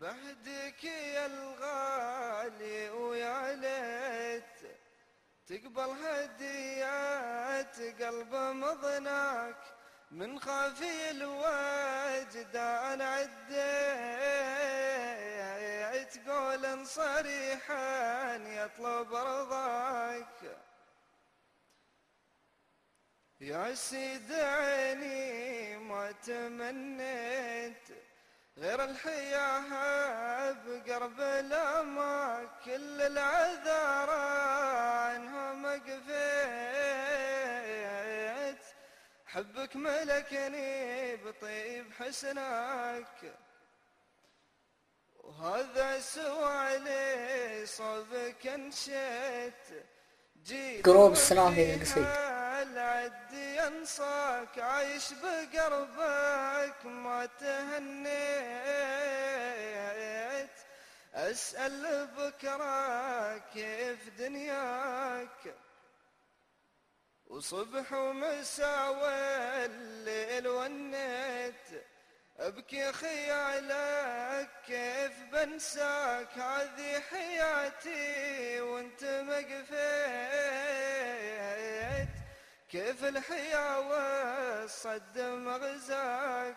بهديك يا الغالي ويا ليت تقبل هديات قلب مضناك من خافي الوجدان عديت قول صريحا يطلب رضاك. يا سيد عيني ما تمنيت غير الحياة حبك ملكني بطيب حسنك وهذا سوالي صوبك انشيت جيت قروب السنافي القصيد العد ينصاك عايش بقربك ما تهنيت أسأل بكرة كيف دنياك. وصبح ومساء والليل والنيت أبكي خيالك كيف بنساك هذه حياتي وأنت مقفيت كيف الحياة والصد مغزاك؟